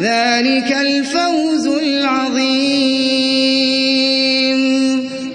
ذلك الفوز العظيم.